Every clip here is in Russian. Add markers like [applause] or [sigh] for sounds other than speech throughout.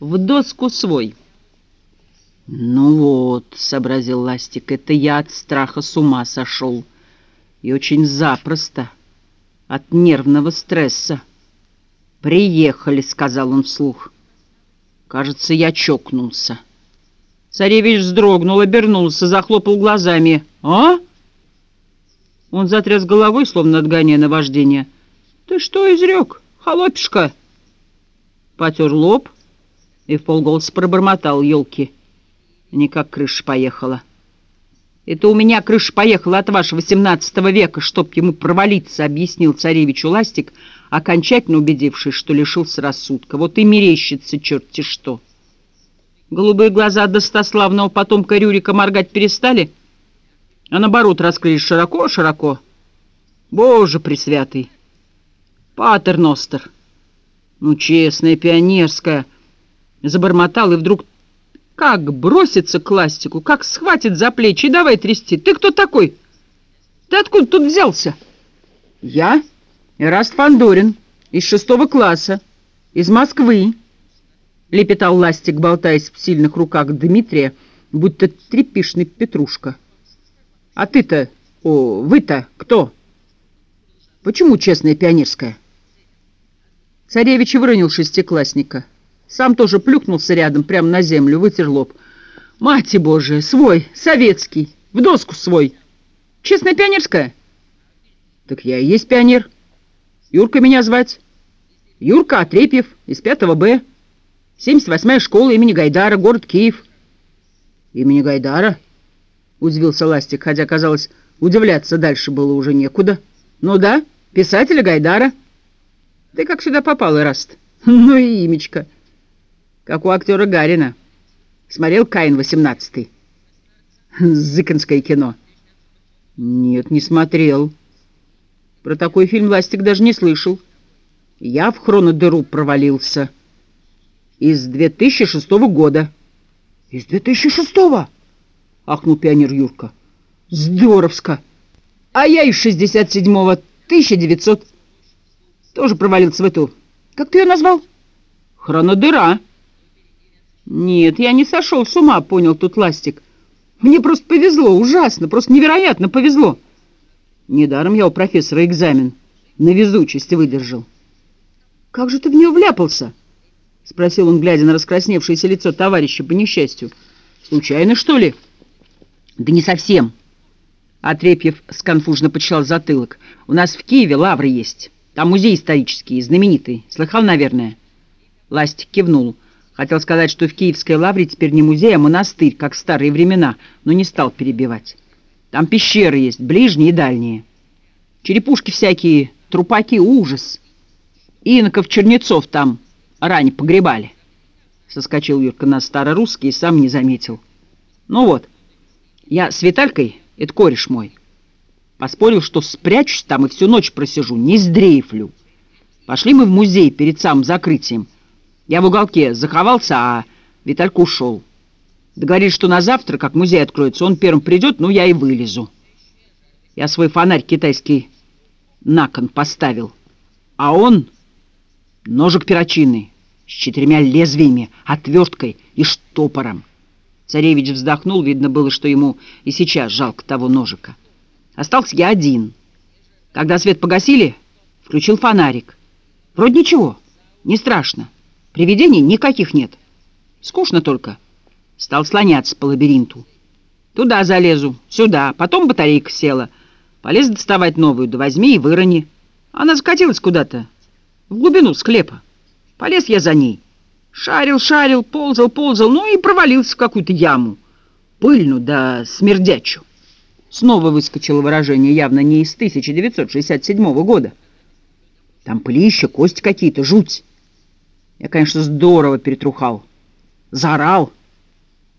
в доску свой. «Ну вот», — сообразил Ластик, — «это я от страха с ума сошел. И очень запросто, от нервного стресса». «Приехали», — сказал он вслух. «Кажется, я чокнулся». Царевич вздрогнул, обернулся, захлопал глазами. «А?» Он затряс головой, словно отгоняя наваждение. «Ты что изрек, холопишка?» Потер лоб и в полголоса пробормотал елки. Никак крыша поехала. «Это у меня крыша поехала от вашего XVII века, чтоб ему провалиться», — объяснил царевич Уластик, окончательно убедившись, что лишился рассудка. «Вот и мерещится черти что». Голубые глаза достославного потомка Рюрика моргать перестали, а наоборот раскрылись широко-широко. «Боже пресвятый! Патер! Ну, честная, пионерская!» Забормотал и вдруг как бросится к ластику, как схватит за плечи и давай трясти. Ты кто такой? Ты откуда тут взялся? Я Эраст Фандорин из шестого класса, из Москвы. Лепетал ластик, болтаясь в сильных руках Дмитрия, будто трепишный петрушка. А ты-то, о, вы-то кто? Почему честная пионерская? Царевич выронил шестиклассника. Сам тоже плюхнулся рядом, прямо на землю, вытер лоб. «Мать Божия, свой, советский, в доску свой. Честная пионерская?» «Так я и есть пионер. Юрка меня звать. Юрка Отрепьев, из 5 Б. 78-я школа имени Гайдара, город Киев». «Имени Гайдара?» — удивился Ластик, хотя, казалось, удивляться дальше было уже некуда. «Ну да, писателя Гайдара». «Ты как сюда попал, Ираст?» [laughs] «Ну и имечко» как у актера Гарина. Смотрел «Каин 18-й». Зыканское кино. Нет, не смотрел. Про такой фильм Ластик даже не слышал. Я в хронодыру провалился. Из 2006 года. Из 2006-го? Ахнул пионер Юрка. Здоровско. А я из 67-го, 1900. Тоже провалился в эту... Как ты ее назвал? Хронодыра. «Нет, я не сошел с ума», — понял тут Ластик. «Мне просто повезло, ужасно, просто невероятно повезло». Недаром я у профессора экзамен на везучесть выдержал. «Как же ты в нее вляпался?» — спросил он, глядя на раскрасневшееся лицо товарища по несчастью. «Случайно, что ли?» «Да не совсем». Отрепьев сконфужно почесал затылок. «У нас в Киеве лавры есть. Там музей исторический, знаменитый. Слыхал, наверное?» Ластик кивнул. Хотел сказать, что в Киевской лавре теперь не музей, а монастырь, как в старые времена, но не стал перебивать. Там пещеры есть, ближние и дальние. Черепушки всякие, трупаки, ужас. Иноков Чернецов там ранее погребали. Соскочил Юрка на старорусский и сам не заметил. Ну вот, я с Виталькой, это кореш мой, поспорил, что спрячусь там и всю ночь просижу, не сдрейфлю. Пошли мы в музей перед самым закрытием. Я в уголке заховался, а Виталька ушел. Договорились, что на завтра, как музей откроется, он первым придет, ну, я и вылезу. Я свой фонарь китайский на кон поставил, а он ножик перочинный с четырьмя лезвиями, отверткой и штопором. Царевич вздохнул, видно было, что ему и сейчас жалко того ножика. Остался я один. Когда свет погасили, включил фонарик. Вроде ничего, не страшно. Привидений никаких нет. Скучно только. Стал слоняться по лабиринту. Туда залезу, сюда, потом батарейка села. Полез доставать новую, да возьми и вырони. Она закатилась куда-то, в глубину склепа. Полез я за ней. Шарил, шарил, ползал, ползал, ну и провалился в какую-то яму. Пыльную да смердячую. Снова выскочило выражение, явно не из 1967 года. Там пылища, кости какие-то, жуть. Я, конечно, здорово перетрухал. Заорал.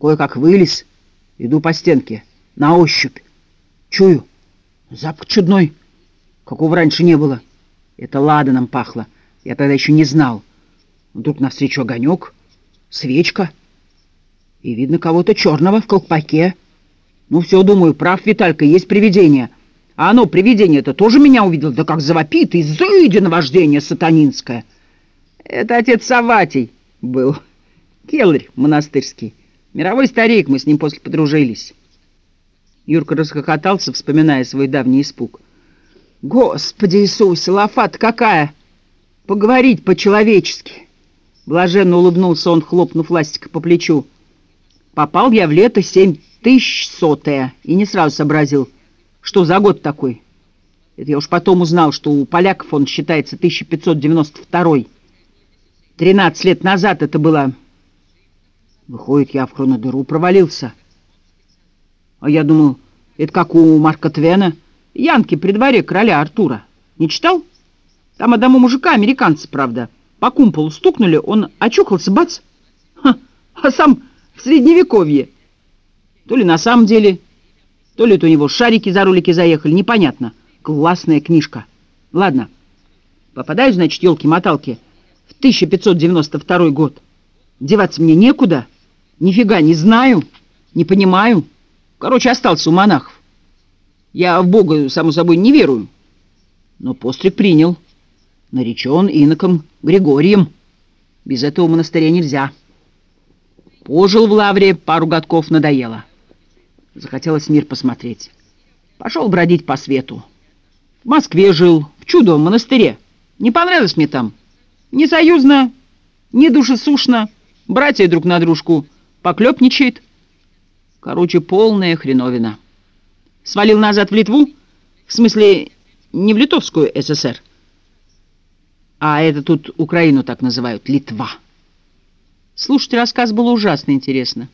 Кое-как вылез. Иду по стенке. На ощупь. Чую. Запах чудной. Какого раньше не было. Это ладаном пахло. Я тогда еще не знал. Вдруг навстречу огонек. Свечка. И видно кого-то черного в колпаке. Ну все, думаю, прав Виталька, есть привидение. А оно, привидение-то, тоже меня увидел. Да как завопит, изыди на вождение сатанинское. Это отец Саватий был. Келарь монастырский. Мировой старик, мы с ним после подружились. Юрка расхохотался, вспоминая свой давний испуг. «Господи Иисусе, лафат какая! Поговорить по-человечески!» Блаженно улыбнулся он, хлопнув ластика по плечу. «Попал я в лето семь тысяч сотая и не сразу сообразил, что за год такой. Это я уж потом узнал, что у поляков он считается 1592 Тринадцать лет назад это было... Выходит, я в хронодыру провалился. А я думал, это как у Марка Твена, Янки при дворе короля Артура. Не читал? Там одному мужика, американца, правда, по кумполу стукнули, он очухался, бац, Ха, а сам в средневековье. То ли на самом деле, то ли это у него шарики за рулики заехали, непонятно. Классная книжка. Ладно, попадаю, значит, елки-моталки, в 1592 год. Деваться мне некуда, нифига не знаю, не понимаю. Короче, остался у монахов. Я в Бога, само собой, не верую. Но постриг принял. Наречен иноком Григорием. Без этого монастыря нельзя. Пожил в лавре, пару годков надоело. Захотелось мир посмотреть. Пошел бродить по свету. В Москве жил, в чудовом монастыре. Не понравилось мне там. Не союзно, не душесушно. Братья друг на дружку поклепничает. Короче, полная хреновина. Свалил назад в Литву? В смысле, не в Литовскую ССР. А это тут Украину так называют, Литва. Слушать рассказ было ужасно интересно.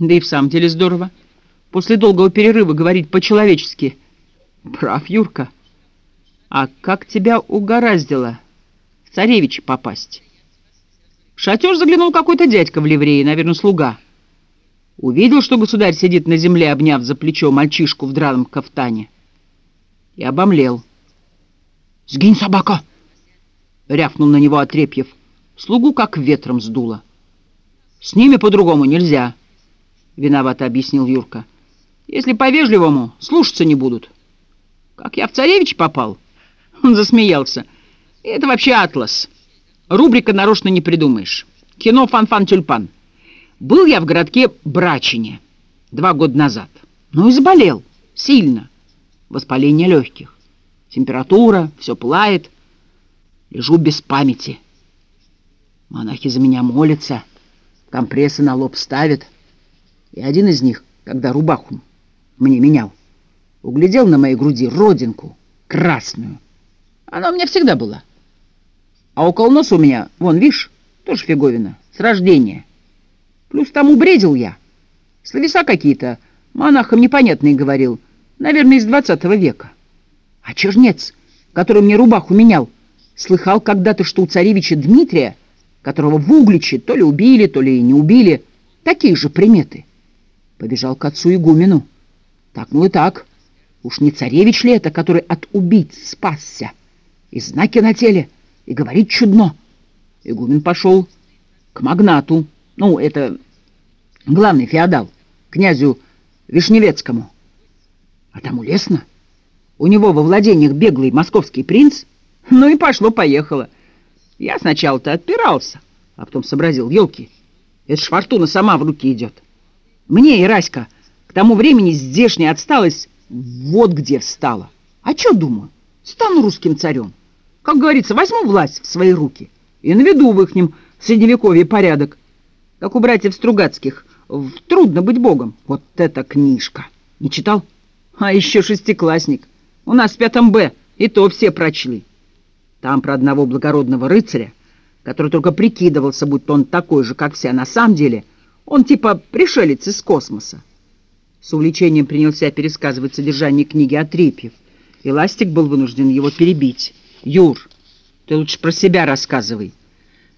Да и в самом деле здорово. После долгого перерыва говорить по-человечески. Прав, Юрка. А как тебя угораздило в попасть? В шатер заглянул какой-то дядька в ливрее, наверное, слуга. Увидел, что государь сидит на земле, обняв за плечо мальчишку в драном кафтане. И обомлел. «Сгинь, собака!» — рявкнул на него Отрепьев. Слугу как ветром сдуло. «С ними по-другому нельзя», — виновато объяснил Юрка. «Если по-вежливому, слушаться не будут». «Как я в царевич попал?» Он засмеялся. «Это вообще атлас. Рубрика нарочно не придумаешь. Кино «Фан-фан-тюльпан». Был я в городке Брачине два года назад. Ну и заболел. Сильно. Воспаление легких. Температура, все пылает. Лежу без памяти. Монахи за меня молятся, компрессы на лоб ставят. И один из них, когда рубаху мне менял, углядел на моей груди родинку, красную. Она у меня всегда была. А около носа у меня, вон, видишь, тоже фиговина, с рождения. Плюс тому бредил я. Словеса какие-то, монахам непонятные говорил, наверное, из двадцатого века. А чернец, который мне рубаху менял, слыхал когда-то, что у царевича Дмитрия которого в Угличе то ли убили, то ли не убили. Такие же приметы. Побежал к отцу игумену. Так, ну и так. Уж не царевич ли это, который от убийц спасся? И знаки на теле, и говорит чудно. Игумен пошел к магнату. Ну, это главный феодал, князю Вишневецкому. А там улестно. У него во владениях беглый московский принц. Ну и пошло-поехало. Я сначала-то отпирался, а потом сообразил, елки, это ж фортуна сама в руки идет. Мне и Раська к тому времени здешняя отсталость вот где встала. А что думаю? Стану русским царем. Как говорится, возьму власть в свои руки и наведу в ихнем средневековье порядок. Как у братьев Стругацких «Трудно быть богом». Вот эта книжка. Не читал? А еще шестиклассник. У нас в пятом Б, и то все прочли. Там про одного благородного рыцаря, который только прикидывался, будто он такой же, как все, а на самом деле он типа пришелец из космоса. С увлечением принялся пересказывать содержание книги Отрепьев, и Ластик был вынужден его перебить. «Юр, ты лучше про себя рассказывай».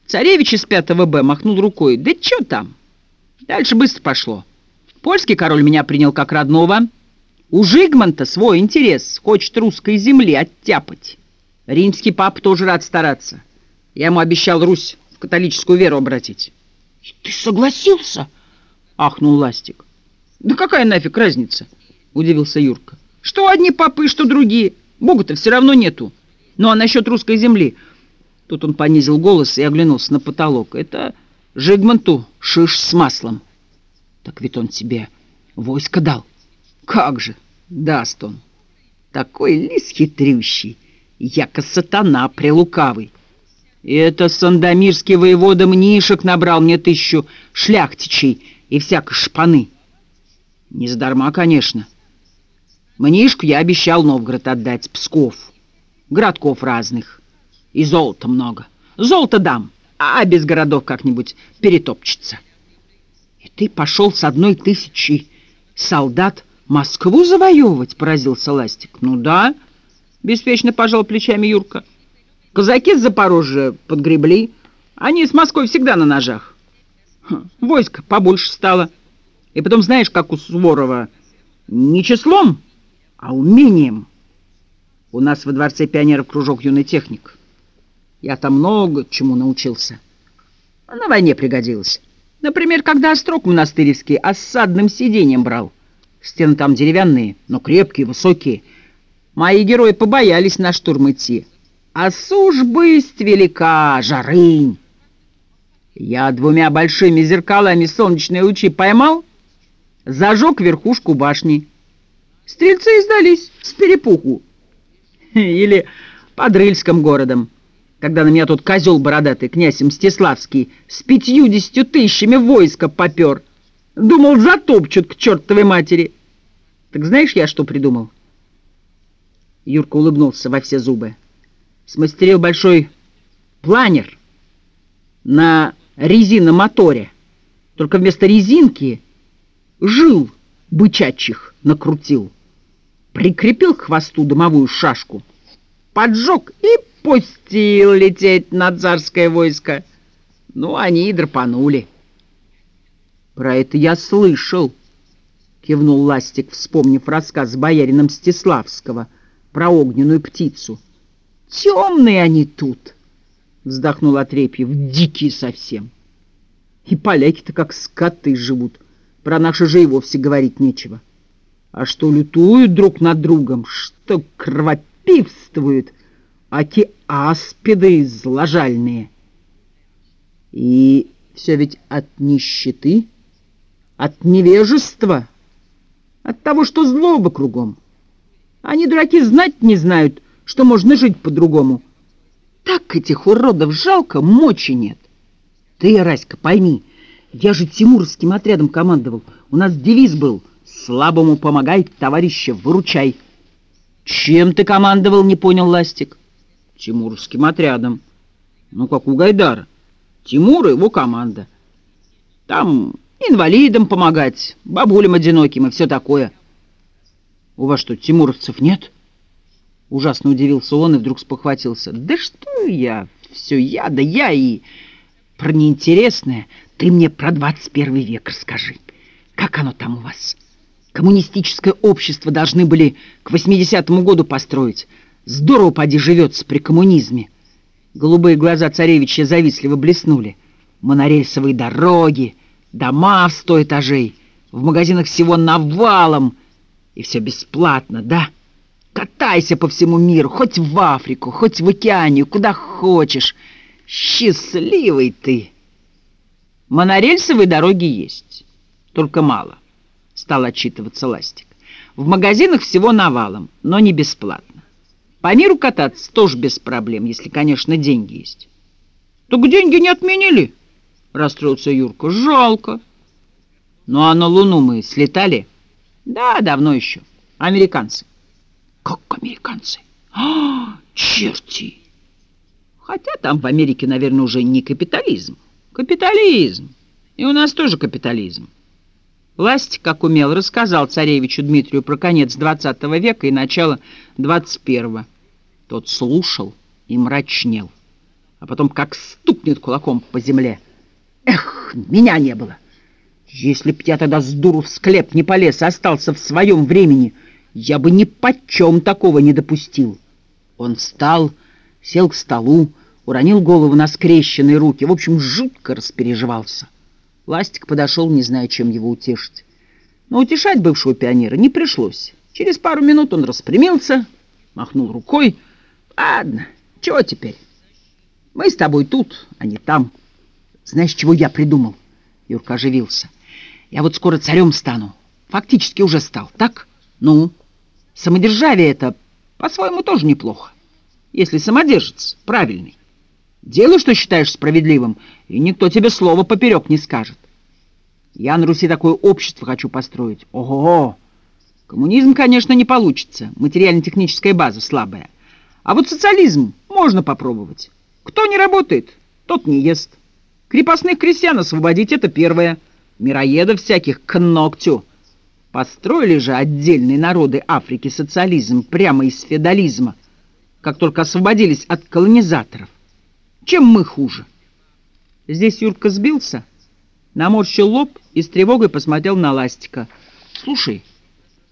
Царевич из 5 Б махнул рукой. «Да что там?» Дальше быстро пошло. Польский король меня принял как родного. У Жигмонта свой интерес, хочет русской земли оттяпать. Римский пап тоже рад стараться. Я ему обещал Русь в католическую веру обратить. — Ты согласился? — ахнул Ластик. — Да какая нафиг разница? — удивился Юрка. — Что одни папы, что другие. Бога-то все равно нету. Ну а насчет русской земли... Тут он понизил голос и оглянулся на потолок. Это Жигманту шиш с маслом. Так ведь он тебе войско дал. Как же, даст он. Такой лис хитрющий, яко сатана прелукавый. И это сандомирский воевода Мнишек набрал мне тысячу шляхтичей и всякой шпаны. Не задарма, конечно. Мнишку я обещал Новгород отдать, Псков, городков разных. И золота много. Золото дам, а без городов как-нибудь перетопчется. И ты пошел с одной тысячи солдат Москву завоевывать, поразился Ластик. Ну да, беспечно пожал плечами Юрка. Казаки с Запорожья подгребли. Они с Москвой всегда на ножах. Хм, войско побольше стало. И потом знаешь, как у Суворова, не числом, а умением. У нас во Дворце пионеров кружок юный техник. Я там много чему научился. На войне пригодилось. Например, когда острог монастыревский осадным сиденьем брал. Стены там деревянные, но крепкие, высокие. Мои герои побоялись на штурм идти. А сужбысть велика, жарынь. Я двумя большими зеркалами солнечные лучи поймал, зажег верхушку башни. Стрельцы издались с перепуху. [laughs] Или под Рыльском городом, когда на меня тут козел бородатый, князь Мстиславский, с пятьюдесятью тысячами войска попер. Думал, затопчут к чертовой матери. Так знаешь, я что придумал? Юрка улыбнулся во все зубы смастерил большой планер на резиномоторе. Только вместо резинки жил бычачьих накрутил. Прикрепил к хвосту дымовую шашку, поджег и пустил лететь на царское войско. Ну, они и драпанули. Про это я слышал, кивнул Ластик, вспомнив рассказ боярина Мстиславского про огненную птицу. Темные они тут, вздохнул Отрепьев, дикие совсем. И поляки-то как скоты живут, про наши же и вовсе говорить нечего. А что лютуют друг над другом, что кровопивствуют, аки аспиды зложальные. И все ведь от нищеты, от невежества, от того, что злоба кругом. Они, дураки, знать не знают, что можно жить по-другому. Так этих уродов жалко, мочи нет. Ты, Раська, пойми, я же тимурским отрядом командовал. У нас девиз был «Слабому помогай, товарища, выручай». Чем ты командовал, не понял Ластик? Тимурским отрядом. Ну, как у Гайдара. Тимур и его команда. Там инвалидам помогать, бабулям одиноким и все такое. У вас что, тимуровцев нет? — Ужасно удивился он и вдруг спохватился. «Да что я? Все я, да я и...» «Про неинтересное ты мне про 21 век расскажи. Как оно там у вас? Коммунистическое общество должны были к 80-му году построить. Здорово поди живется при коммунизме». Голубые глаза царевича завистливо блеснули. Монорельсовые дороги, дома в сто этажей, в магазинах всего навалом, и все бесплатно, да?» Катайся по всему миру, хоть в Африку, хоть в океане, куда хочешь. Счастливый ты! Монорельсовые дороги есть, только мало, стал отчитываться Ластик. В магазинах всего навалом, но не бесплатно. По миру кататься тоже без проблем, если, конечно, деньги есть. Так деньги не отменили, расстроился Юрка. Жалко. Ну а на Луну мы слетали? Да, давно еще. Американцы. Как американцы? А, черти! Хотя там в Америке, наверное, уже не капитализм. Капитализм. И у нас тоже капитализм. Власть, как умел, рассказал царевичу Дмитрию про конец двадцатого века и начало первого. Тот слушал и мрачнел. А потом как стукнет кулаком по земле. Эх, меня не было! Если б я тогда с дуру в склеп не полез, а остался в своем времени — я бы ни почем такого не допустил. Он встал, сел к столу, уронил голову на скрещенные руки, в общем, жутко распереживался. Ластик подошел, не зная, чем его утешить. Но утешать бывшего пионера не пришлось. Через пару минут он распрямился, махнул рукой. «Ладно, чего теперь? Мы с тобой тут, а не там. Знаешь, чего я придумал? Юрка оживился. Я вот скоро царем стану. Фактически уже стал, так? Ну, самодержавие это по-своему тоже неплохо. Если самодержец правильный. Делай, что считаешь справедливым, и никто тебе слова поперек не скажет. Я на Руси такое общество хочу построить. Ого! Коммунизм, конечно, не получится. Материально-техническая база слабая. А вот социализм можно попробовать. Кто не работает, тот не ест. Крепостных крестьян освободить — это первое. Мироедов всяких к ногтю. Построили же отдельные народы Африки социализм прямо из феодализма, как только освободились от колонизаторов. Чем мы хуже? Здесь Юрка сбился, наморщил лоб и с тревогой посмотрел на Ластика. «Слушай,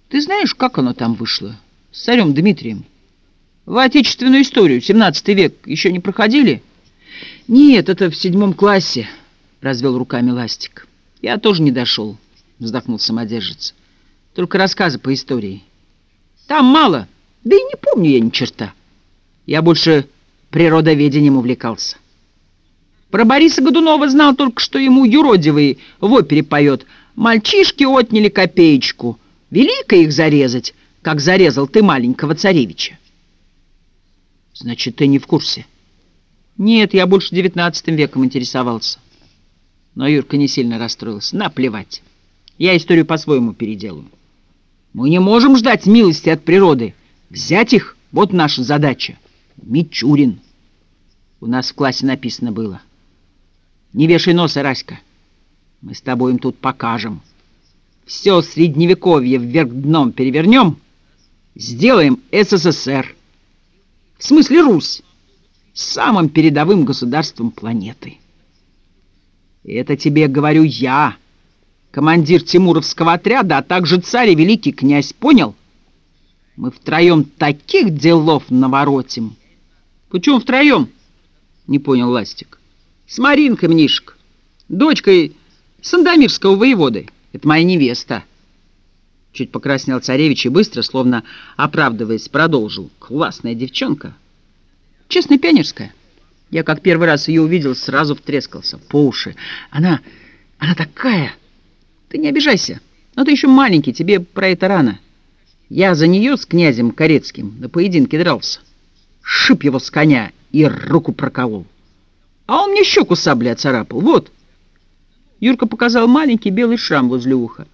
ты знаешь, как оно там вышло с царем Дмитрием? В отечественную историю, 17 век, еще не проходили?» «Нет, это в седьмом классе», — развел руками Ластик. «Я тоже не дошел», — вздохнул самодержец. «Только рассказы по истории. Там мало, да и не помню я ни черта. Я больше природоведением увлекался. Про Бориса Годунова знал только, что ему юродивый в опере поет «Мальчишки отняли копеечку, велико их зарезать, как зарезал ты маленького царевича». «Значит, ты не в курсе?» «Нет, я больше девятнадцатым веком интересовался». Но Юрка не сильно расстроился. «Наплевать. Я историю по-своему переделаю. Мы не можем ждать милости от природы. Взять их — вот наша задача». Мичурин. У нас в классе написано было. Не вешай носа, Раська. Мы с тобой им тут покажем. Все средневековье вверх дном перевернем, сделаем СССР. В смысле Русь. Самым передовым государством планеты. Это тебе говорю я, командир Тимуровского отряда, а также царь и великий князь, понял? Мы втроем таких делов наворотим, «Почему втроем?» — не понял Ластик. «С Маринкой, Мнишек, дочкой Сандомирского воеводы. Это моя невеста». Чуть покраснел царевич и быстро, словно оправдываясь, продолжил. «Классная девчонка. Честно, пионерская. Я как первый раз ее увидел, сразу втрескался. По уши. Она... она такая... Ты не обижайся. Но ты еще маленький, тебе про это рано. Я за нее с князем Корецким на поединке дрался шип его с коня и руку проколол. А он мне щеку саблей оцарапал. Вот. Юрка показал маленький белый шрам возле уха.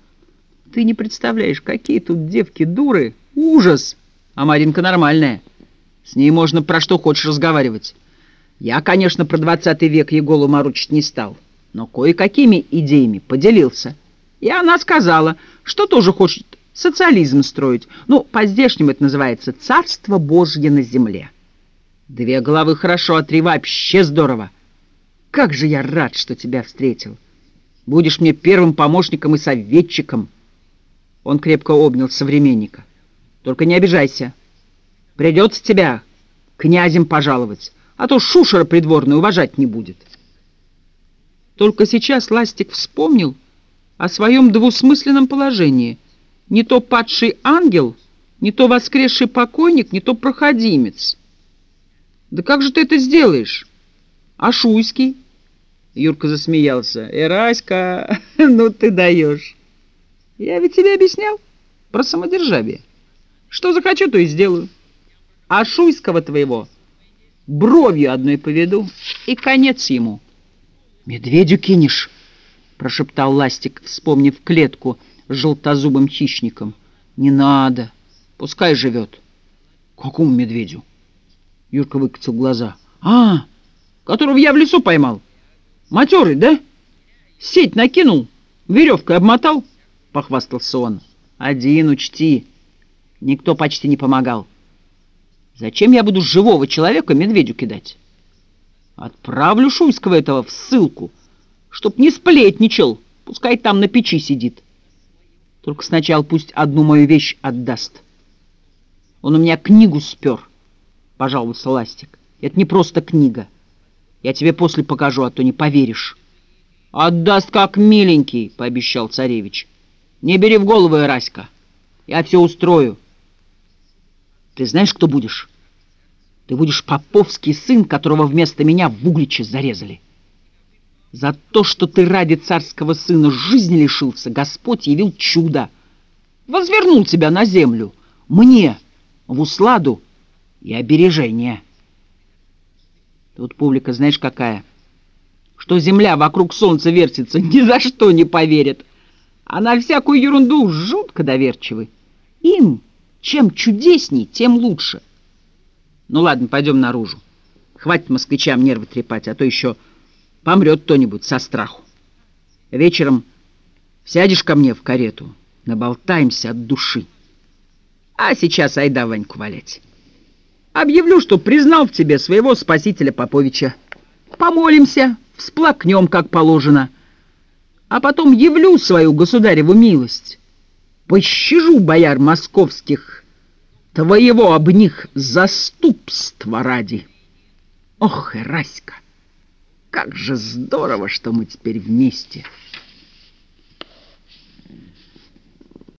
Ты не представляешь, какие тут девки дуры. Ужас! А Маринка нормальная. С ней можно про что хочешь разговаривать. Я, конечно, про двадцатый век ей голову морочить не стал, но кое-какими идеями поделился. И она сказала, что тоже хочет социализм строить. Ну, по-здешнему это называется «царство Божье на земле». Две головы хорошо, а три вообще здорово. Как же я рад, что тебя встретил. Будешь мне первым помощником и советчиком. Он крепко обнял современника. Только не обижайся. Придется тебя князем пожаловать, а то шушера придворный уважать не будет. Только сейчас Ластик вспомнил о своем двусмысленном положении. Не то падший ангел, не то воскресший покойник, не то проходимец — да как же ты это сделаешь? А Шуйский? Юрка засмеялся. Эраська, [laughs] ну ты даешь. Я ведь тебе объяснял про самодержавие. Что захочу, то и сделаю. А Шуйского твоего бровью одной поведу, и конец ему. «Медведю кинешь», — прошептал Ластик, вспомнив клетку с желтозубым хищником. «Не надо, пускай живет». «Какому медведю?» Юрка выкатил глаза. «А, которого я в лесу поймал. Матерый, да? Сеть накинул, веревкой обмотал?» — похвастался он. «Один, учти. Никто почти не помогал. Зачем я буду живого человека медведю кидать? Отправлю Шуйского этого в ссылку, чтоб не сплетничал, пускай там на печи сидит. Только сначала пусть одну мою вещь отдаст. Он у меня книгу спер». — пожаловался Ластик. «Это не просто книга. Я тебе после покажу, а то не поверишь». «Отдаст как миленький», — пообещал царевич. «Не бери в голову, Раська. Я все устрою». «Ты знаешь, кто будешь?» «Ты будешь поповский сын, которого вместо меня в Угличе зарезали». За то, что ты ради царского сына жизни лишился, Господь явил чудо. Возвернул тебя на землю, мне, в усладу и обережение. Тут публика, знаешь, какая? Что земля вокруг солнца вертится, [laughs] ни за что не поверит. А на всякую ерунду жутко доверчивы. Им чем чудесней, тем лучше. Ну ладно, пойдем наружу. Хватит москвичам нервы трепать, а то еще помрет кто-нибудь со страху. Вечером сядешь ко мне в карету, наболтаемся от души. А сейчас айда Ваньку валять. Объявлю, что признал в тебе своего спасителя Поповича. Помолимся, всплакнем, как положено. А потом явлю свою государеву милость. Пощажу бояр московских, твоего об них заступства ради. Ох, Раська, как же здорово, что мы теперь вместе!»